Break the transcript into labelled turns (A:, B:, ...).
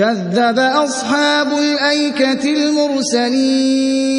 A: كذب أصحاب الأيكة المرسلين.